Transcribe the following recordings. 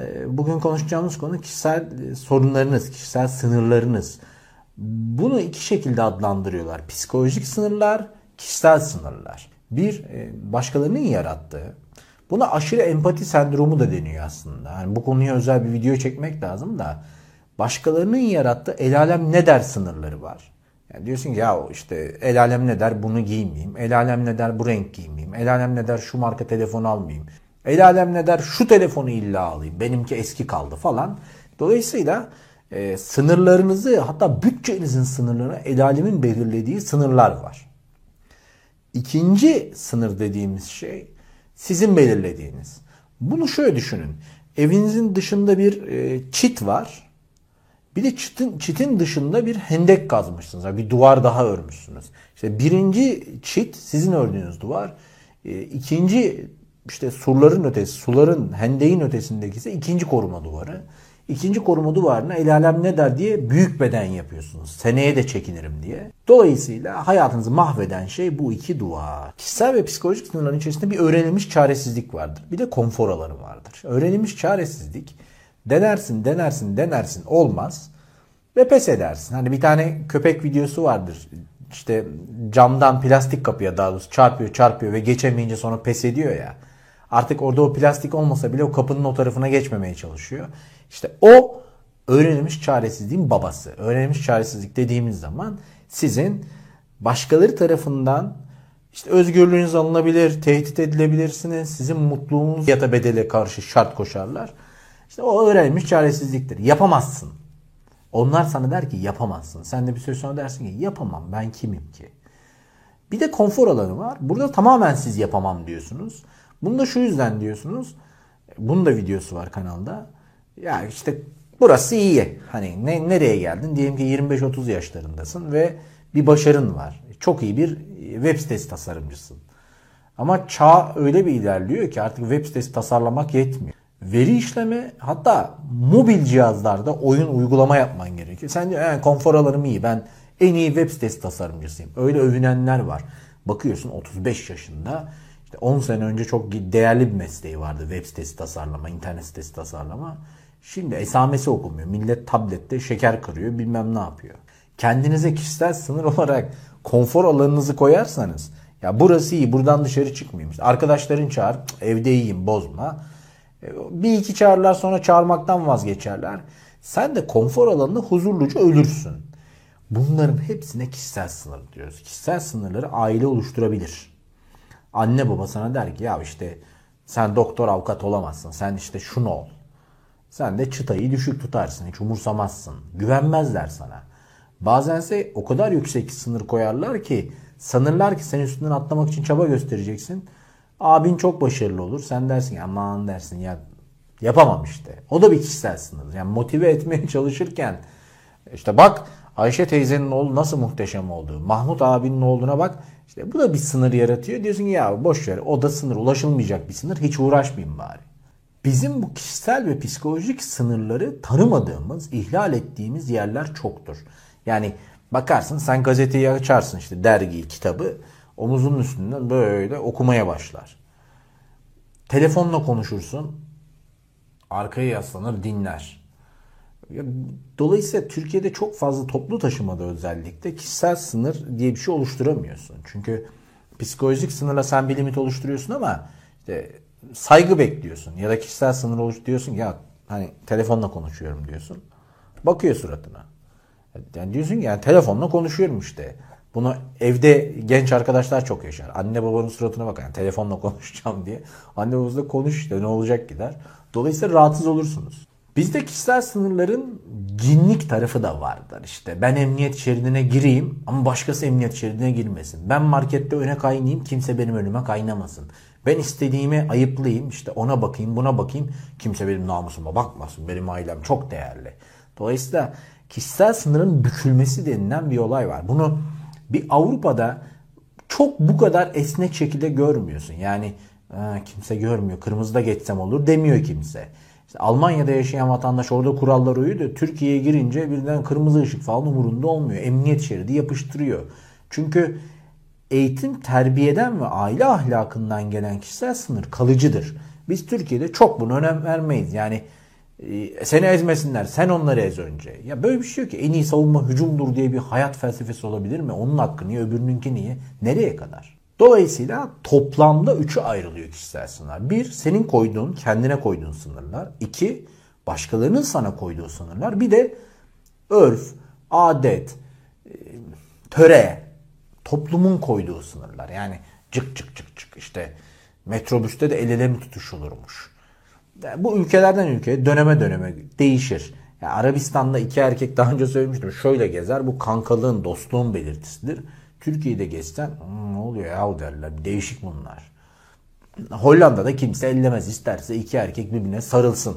Ee, bugün konuşacağımız konu kişisel e, sorunlarınız, kişisel sınırlarınız. Bunu iki şekilde adlandırıyorlar. Psikolojik sınırlar, kişisel sınırlar. Bir, e, başkalarının yarattığı. Buna aşırı empati sendromu da deniyor aslında. Yani bu konuya özel bir video çekmek lazım da. Başkalarının yarattığı el alem ne der sınırları var. Yani diyorsun ki ya işte el alem ne der bunu giymeyeyim. El alem ne der bu renk giymeyeyim. El alem ne der şu marka telefon almayayım. El alem ne der şu telefonu illa alayım. Benimki eski kaldı falan. Dolayısıyla e, sınırlarınızı hatta bütçenizin sınırlarını el alemin belirlediği sınırlar var. İkinci sınır dediğimiz şey sizin belirlediğiniz. Bunu şöyle düşünün. Evinizin dışında bir e, çit var. Bir de çitin, çitin dışında bir hendek kazmışsınız. Bir duvar daha örmüşsünüz. İşte birinci çit sizin ördüğünüz duvar. E, ikinci işte surların ötesi, suların hendeğin ötesindeki ise ikinci koruma duvarı. İkinci koruma duvarına el alem ne der diye büyük beden yapıyorsunuz. Seneye de çekinirim diye. Dolayısıyla hayatınızı mahveden şey bu iki duvar. Kişisel ve psikolojik sınırların içerisinde bir öğrenilmiş çaresizlik vardır. Bir de konfor alanı vardır. Öğrenilmiş çaresizlik denersin, denersin, denersin olmaz ve pes edersin. Hani bir tane köpek videosu vardır. İşte camdan plastik kapıya daha doğrusu çarpıyor çarpıyor ve geçemeyince sonra pes ediyor ya. Artık orada o plastik olmasa bile o kapının o tarafına geçmemeye çalışıyor. İşte o öğrenilmiş çaresizliğin babası. Öğrenilmiş çaresizlik dediğimiz zaman sizin başkaları tarafından işte özgürlüğünüz alınabilir, tehdit edilebilirsiniz. Sizin mutluluğunuz yata bedele karşı şart koşarlar. İşte o öğrenilmiş çaresizliktir. Yapamazsın. Onlar sana der ki yapamazsın. Sen de bir süre sonra dersin ki yapamam ben kimim ki. Bir de konfor alanı var. Burada tamamen siz yapamam diyorsunuz. Bunu da şu yüzden diyorsunuz. Bunun da videosu var kanalda. Ya işte burası iyi. Hani ne, nereye geldin? Diyelim ki 25-30 yaşlarındasın ve bir başarın var. Çok iyi bir web sitesi tasarımcısın. Ama çağ öyle bir ilerliyor ki artık web sitesi tasarlamak yetmiyor. Veri işleme hatta mobil cihazlarda oyun uygulama yapman gerekiyor. Sen diyor yani konfor alanım iyi ben en iyi web sitesi tasarımcısıyım. Öyle övünenler var. Bakıyorsun 35 yaşında 10 sene önce çok değerli bir mesleği vardı. Web sitesi tasarlama, internet sitesi tasarlama. Şimdi esamesi okumuyor. Millet tablette şeker kırıyor, bilmem ne yapıyor. Kendinize kişisel sınır olarak konfor alanınızı koyarsanız ya burası iyi, buradan dışarı çıkmayayım. arkadaşların çağır, evde iyiyim, bozma. E, bir iki çağırlar sonra çağırmaktan vazgeçerler. Sen de konfor alanında huzurluca ölürsün. Bunların hepsine kişisel sınır diyoruz. Kişisel sınırları aile oluşturabilir. Anne baba sana der ki ya işte sen doktor avukat olamazsın. Sen işte şunu ol. Sen de çıtayı düşük tutarsın. Hiç umursamazsın. Güvenmezler sana. Bazense o kadar yüksek sınır koyarlar ki sanırlar ki sen üstünden atlamak için çaba göstereceksin. Abin çok başarılı olur. Sen dersin aman dersin ya yapamam işte. O da bir kişisel sınır. Yani motive etmeye çalışırken işte bak Ayşe teyzenin oğlu nasıl muhteşem oldu. Mahmut abinin oğluna bak. İşte bu da bir sınır yaratıyor. Diyorsun ki ya boş ver o da sınır ulaşılmayacak bir sınır. Hiç uğraşmayayım bari. Bizim bu kişisel ve psikolojik sınırları tanımadığımız, ihlal ettiğimiz yerler çoktur. Yani bakarsın sen gazeteyi açarsın işte dergiyi, kitabı omuzunun üstünden böyle okumaya başlar. Telefonla konuşursun, arkaya yaslanır dinler. Dolayısıyla Türkiye'de çok fazla toplu taşımada özellikle kişisel sınır diye bir şey oluşturamıyorsun. Çünkü psikolojik sınırla sen bir limit oluşturuyorsun ama işte saygı bekliyorsun ya da kişisel sınır oluşturuyorsun ya hani telefonla konuşuyorum diyorsun. Bakıyor suratına. Yani diyorsun ki yani telefonla konuşuyorum işte. Bunu evde genç arkadaşlar çok yaşar. Anne babanın suratına bakar. Yani telefonla konuşacağım diye. Anne babanızla konuş işte ne olacak gider. Dolayısıyla rahatsız olursunuz. Bizde kişisel sınırların cinlik tarafı da vardır işte. Ben emniyet şeridine gireyim ama başkası emniyet şeridine girmesin. Ben markette öne kaynayayım kimse benim önüme kaynamasın. Ben istediğimi ayıplayayım işte ona bakayım buna bakayım kimse benim namusuma bakmasın. Benim ailem çok değerli. Dolayısıyla kişisel sınırın bükülmesi denilen bir olay var. Bunu bir Avrupa'da çok bu kadar esnek şekilde görmüyorsun. Yani kimse görmüyor kırmızıda geçsem olur demiyor kimse. Almanya'da yaşayan vatandaş orada kurallar uyuyor Türkiye'ye girince birden kırmızı ışık falan umurunda olmuyor. Emniyet şeridi yapıştırıyor. Çünkü eğitim terbiyeden ve aile ahlakından gelen kişisel sınır kalıcıdır. Biz Türkiye'de çok buna önem vermeyiz. Yani Ee, seni ezmesinler. Sen onları ez önce. Ya böyle bir şey yok ki. En iyi savunma hücumdur diye bir hayat felsefesi olabilir mi? Onun hakkı niye? Öbürününki niye? Nereye kadar? Dolayısıyla toplamda üçü ayrılıyor kişisel sınırlar. Bir, senin koyduğun, kendine koyduğun sınırlar. İki, başkalarının sana koyduğu sınırlar. Bir de örf, adet, e, töre, toplumun koyduğu sınırlar. Yani cık cık cık cık işte metrobüste de el ele mi tutuşulurmuş bu ülkelerden ülkeye döneme döneme değişir. Yani Arabistan'da iki erkek daha önce söylemiştim şöyle gezer bu kankalığın dostluğun belirtisidir. Türkiye'de geçsen hmm, ne oluyor ya derler değişik bunlar. Hollanda'da kimse ellemez isterse iki erkek birbirine sarılsın.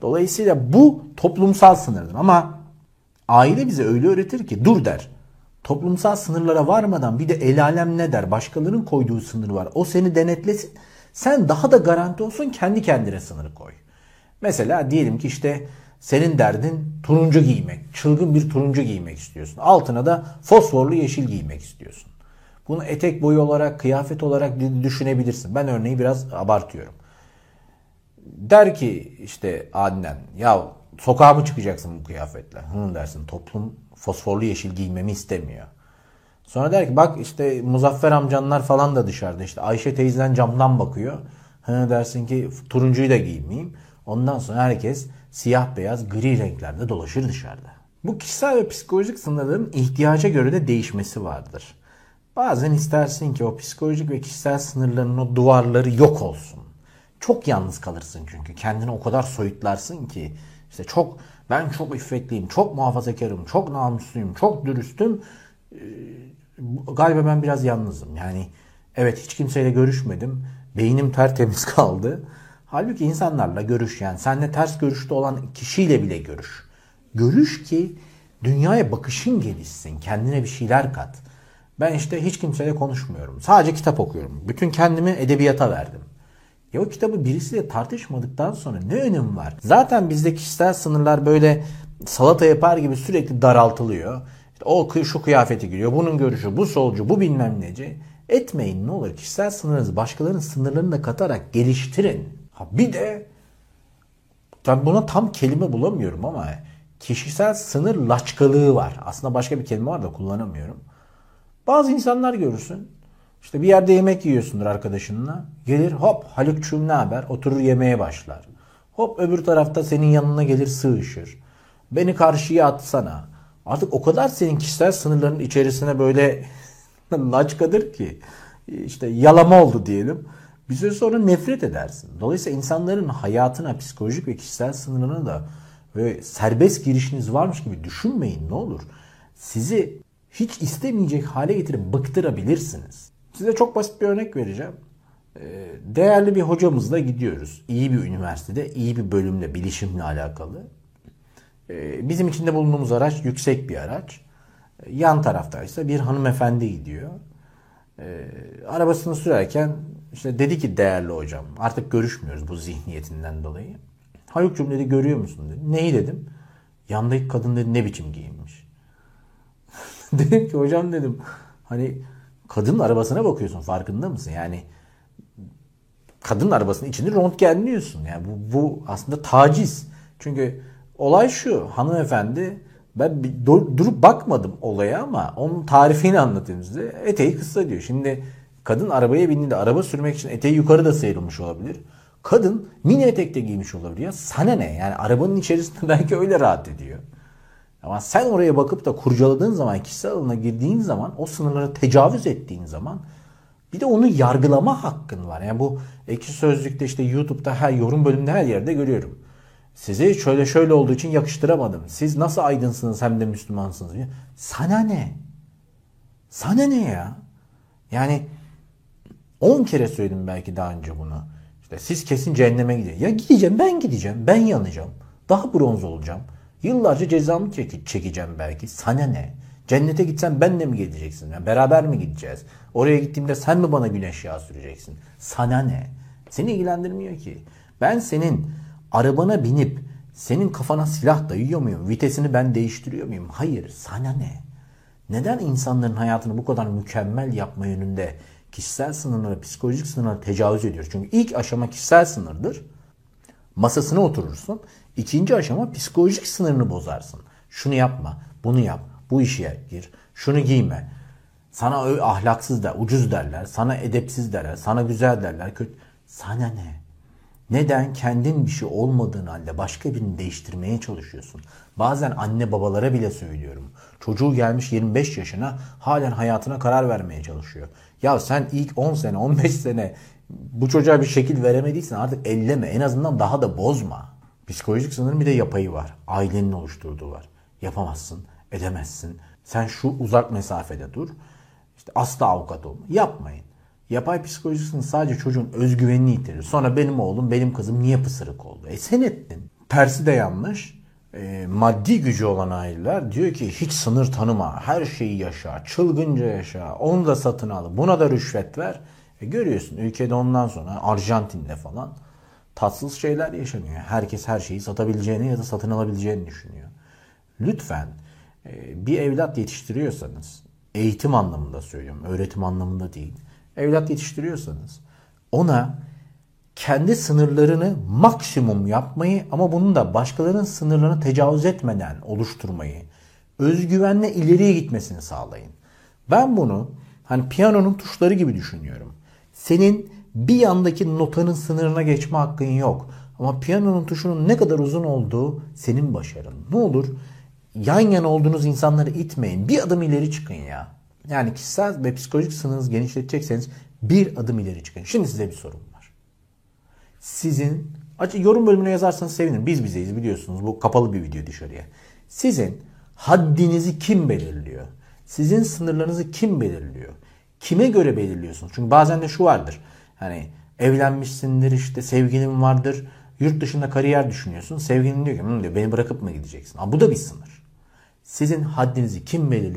Dolayısıyla bu toplumsal sınırdır ama aile bize öyle öğretir ki dur der. Toplumsal sınırlara varmadan bir de el alem ne der? Başkalarının koyduğu sınır var. O seni denetlesin. Sen daha da garanti olsun kendi kendine sınırı koy. Mesela diyelim ki işte senin derdin turuncu giymek. Çılgın bir turuncu giymek istiyorsun. Altına da fosforlu yeşil giymek istiyorsun. Bunu etek boyu olarak, kıyafet olarak düşünebilirsin. Ben örneği biraz abartıyorum. Der ki işte Adnan ya sokağa mı çıkacaksın bu kıyafetle? Hı dersin toplum fosforlu yeşil giymemi istemiyor. Sonra der ki bak işte Muzaffer amcanlar falan da dışarıda. işte Ayşe teyzen camdan bakıyor. Hı dersin ki turuncuyu da giymeyeyim. Ondan sonra herkes siyah beyaz gri renklerde dolaşır dışarıda. Bu kişisel ve psikolojik sınırların ihtiyaca göre de değişmesi vardır. Bazen istersin ki o psikolojik ve kişisel sınırların o duvarları yok olsun. Çok yalnız kalırsın çünkü. Kendini o kadar soyutlarsın ki. işte çok ben çok iffetliyim, çok muhafazakarım, çok namusluyum, çok dürüstüm. Ee, galiba ben biraz yalnızım. Yani evet hiç kimseyle görüşmedim. Beynim tertemiz kaldı. Halbuki insanlarla görüş yani seninle ters görüşte olan kişiyle bile görüş. Görüş ki dünyaya bakışın gelişsin. Kendine bir şeyler kat. Ben işte hiç kimseyle konuşmuyorum. Sadece kitap okuyorum. Bütün kendimi edebiyata verdim. Ya o kitabı birisiyle tartışmadıktan sonra ne önemi var? Zaten bizde kişisel sınırlar böyle salata yapar gibi sürekli daraltılıyor. O şu kıyafeti giyiyor. Bunun görüşü bu solcu bu bilmem neci. Etmeyin ne olur. Kişisel sınırınızı başkalarının sınırlarını da katarak geliştirin. Ha bir de ben buna tam kelime bulamıyorum ama kişisel sınır laçkalığı var. Aslında başka bir kelime var da kullanamıyorum. Bazı insanlar görürsün. İşte bir yerde yemek yiyorsundur arkadaşınla. Gelir hop Halukçum ne haber? Oturur yemeğe başlar. Hop öbür tarafta senin yanına gelir sığışır. Beni karşıya atsana. Artık o kadar senin kişisel sınırların içerisine böyle laçkadır ki işte yalama oldu diyelim. Bir süre sonra nefret edersin. Dolayısıyla insanların hayatına, psikolojik ve kişisel sınırına da ve serbest girişiniz varmış gibi düşünmeyin ne olur. Sizi hiç istemeyecek hale getirip bıktırabilirsiniz. Size çok basit bir örnek vereceğim. Ee, değerli bir hocamızla gidiyoruz. İyi bir üniversitede, iyi bir bölümle, bilişimle alakalı. Ee, bizim içinde bulunduğumuz araç yüksek bir araç. Ee, yan tarafta ise bir hanımefendi gidiyor. Ee, arabasını sürerken işte dedi ki değerli hocam artık görüşmüyoruz bu zihniyetinden dolayı. Haluk'cum dedi görüyor musun dedi. Neyi dedim. Yandaki kadın dedi ne biçim giyinmiş. dedim ki hocam dedim hani kadın arabasına bakıyorsun farkında mısın? Yani kadın arabasının içinde röntgenliyorsun. Yani bu, bu aslında taciz. Çünkü Olay şu hanımefendi ben bir durup bakmadım olaya ama onun tarifini anlatayım. Eteği kısa diyor. Şimdi kadın arabaya bindiğinde araba sürmek için eteği yukarı da sıyrılmış olabilir. Kadın mini etekte giymiş olabilir ya. Sana ne? Yani arabanın içerisinde belki öyle rahat ediyor. Ama sen oraya bakıp da kurcaladığın zaman, kişisel alana girdiğin zaman, o sınırları tecavüz ettiğin zaman bir de onu yargılama hakkın var. Yani bu ekşi sözlükte işte YouTube'da her yorum bölümünde her yerde görüyorum. Sizi şöyle şöyle olduğu için yakıştıramadım. Siz nasıl aydınsınız hem de Müslümansınız. Sana ne? Sana ne ya? Yani 10 kere söyledim belki daha önce bunu. İşte siz kesin cehenneme gidin. Ya gideceğim ben gideceğim. Ben yanacağım. Daha bronz olacağım. Yıllarca cezamı çek çekeceğim belki. Sana ne? Cennete gitsen benle mi gideceksin? Yani beraber mi gideceğiz? Oraya gittiğimde sen mi bana güneş yağı süreceksin? Sana ne? Seni ilgilendirmiyor ki. Ben senin Arabana binip senin kafana silah dayıyor muyum? Vitesini ben değiştiriyor muyum? Hayır. Sana ne? Neden insanların hayatını bu kadar mükemmel yapma yönünde kişisel sınırlara, psikolojik sınırlara tecavüz ediyoruz? Çünkü ilk aşama kişisel sınırdır. masasına oturursun. İkinci aşama psikolojik sınırını bozarsın. Şunu yapma, bunu yap, bu işe gir, şunu giyme. Sana ahlaksız der, ucuz derler, sana edepsiz derler, sana güzel derler, kötü. Sana ne? Neden kendin bir şey olmadığın halde başka birini değiştirmeye çalışıyorsun? Bazen anne babalara bile söylüyorum. Çocuğu gelmiş 25 yaşına halen hayatına karar vermeye çalışıyor. Ya sen ilk 10 sene 15 sene bu çocuğa bir şekil veremediysen artık elleme. En azından daha da bozma. Psikolojik sınırın bir de yapayı var. Ailenin oluşturduğu var. Yapamazsın, edemezsin. Sen şu uzak mesafede dur. İşte asla avukat olma. Yapmayın. Yapay psikolojisinin sadece çocuğun özgüvenini yitirir. Sonra benim oğlum, benim kızım niye pısırık oldu? E sen ettin. Tersi de yanlış. E, maddi gücü olan aileler diyor ki hiç sınır tanıma, her şeyi yaşa, çılgınca yaşa, onu da satın al, buna da rüşvet ver. E, görüyorsun ülkede ondan sonra Arjantin'de falan tatsız şeyler yaşanıyor. Herkes her şeyi satabileceğini ya da satın alabileceğini düşünüyor. Lütfen e, bir evlat yetiştiriyorsanız, eğitim anlamında söylüyorum, öğretim anlamında değil evlat yetiştiriyorsanız ona kendi sınırlarını maksimum yapmayı ama bunu da başkalarının sınırlarını tecavüz etmeden oluşturmayı, özgüvenle ileriye gitmesini sağlayın. Ben bunu hani piyanonun tuşları gibi düşünüyorum. Senin bir yandaki notanın sınırına geçme hakkın yok. Ama piyanonun tuşunun ne kadar uzun olduğu senin başarın. Ne olur yan yana olduğunuz insanları itmeyin. Bir adım ileri çıkın ya. Yani kişisel ve psikolojik sınırınızı genişletecekseniz bir adım ileri çıkın. Şimdi size bir sorum var. Sizin yorum bölümüne yazarsanız sevinirim. Biz bizeyiz biliyorsunuz. Bu kapalı bir video dışarıya. Sizin haddinizi kim belirliyor? Sizin sınırlarınızı kim belirliyor? Kime göre belirliyorsunuz? Çünkü bazen de şu vardır. Hani evlenmişsindir işte sevgilin vardır. Yurt dışında kariyer düşünüyorsun. Sevgilin diyor ki diyor, beni bırakıp mı gideceksin? Ama bu da bir sınır. Sizin haddinizi kim belirliyor?